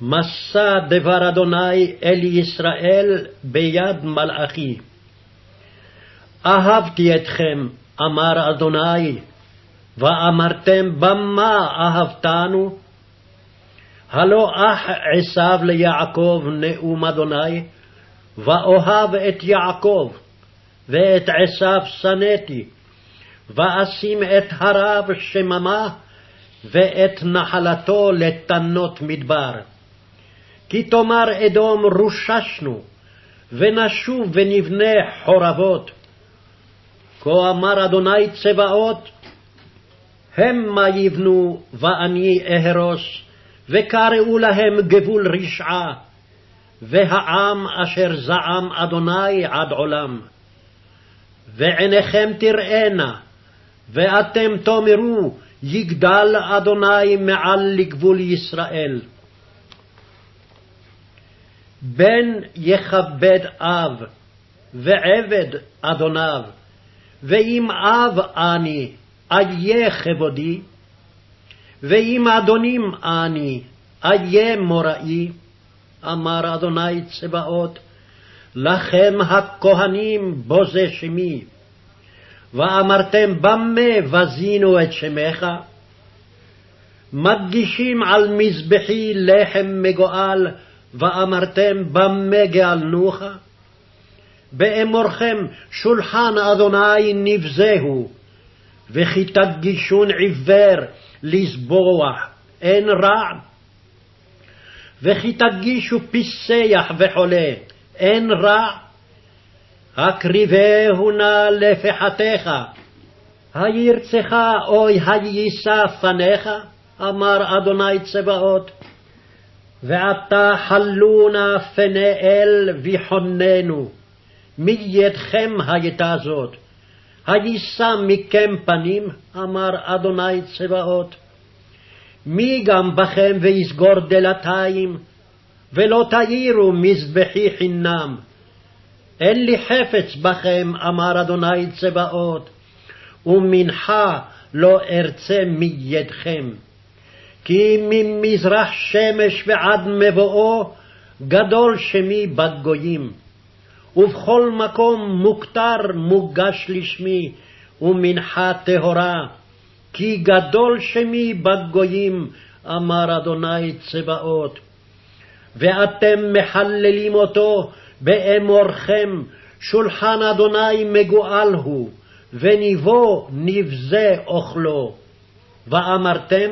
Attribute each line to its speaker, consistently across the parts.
Speaker 1: מסע דבר אדוני אל ישראל ביד מלאכי. אהבתי אתכם, אמר אדוני, ואמרתם במה אהבתנו? הלא אח עשיו ליעקב נאום אדוני, ואוהב את יעקב, ואת עשיו שנאתי, ואשים את הרב שממה, ואת נחלתו לתנות מדבר. כי תאמר אדום רוששנו, ונשוב ונבנה חורבות. כה אמר אדוני צבאות, המה יבנו ואני אהרוס, וקראו להם גבול רשעה, והעם אשר זעם אדוני עד עולם. ועיניכם תראנה, ואתם תאמרו, יגדל אדוני מעל לגבול ישראל. בן יכבד אב, ועבד אדוניו, ואם אב אני, איה כבודי, ואם אדונים אני, איה מוראי, אמר אדוני צבאות, לכם הכהנים בוזה שמי. ואמרתם במה בזינו את שמך? מדגישים על מזבחי לחם מגואל, ואמרתם במה גאלנוך? באמורכם שולחן אדוני נבזהו, וכי תגישון עיוור לזבוח, אין רע? וכי תגישו פיסח וחולה, אין רע? הקריבהו נא לפחתך, הירצך אוי היישא פניך, אמר אדוני צבאות. ועתה חלונה פני אל ויחוננו, מידכם הייתה זאת. היישא מכם פנים, אמר אדוני צבאות. מי גם בכם ויסגור דלתיים, ולא תאירו מזבחי חינם. אין לי חפץ בכם, אמר אדוני צבאות, ומנחה לא ארצה מידכם. כי ממזרח שמש ועד מבואו, גדול שמי בגויים. ובכל מקום מוכתר מוגש לשמי, ומנחה טהורה. כי גדול שמי בגויים, אמר אדוני צבאות. ואתם מחללים אותו באמורכם, שולחן אדוני מגואל הוא, וניבו נבזה אוכלו. ואמרתם,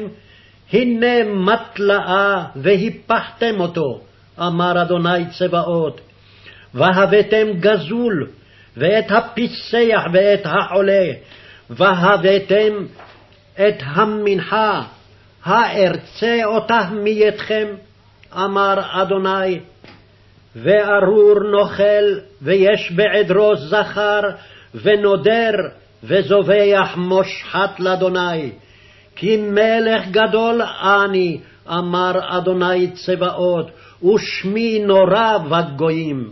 Speaker 1: הנה מטלאה והפחתם אותו, אמר אדוני צבאות. והבאתם גזול, ואת הפיסח ואת החולה, והבאתם את המנחה, הארצה אותה מידכם, אמר אדוני. וארור נוכל, ויש בעדרו זכר, ונודר, וזובח מושחת לאדוני. כי מלך גדול אני, אמר אדוני צבאות, ושמי נורא בגויים.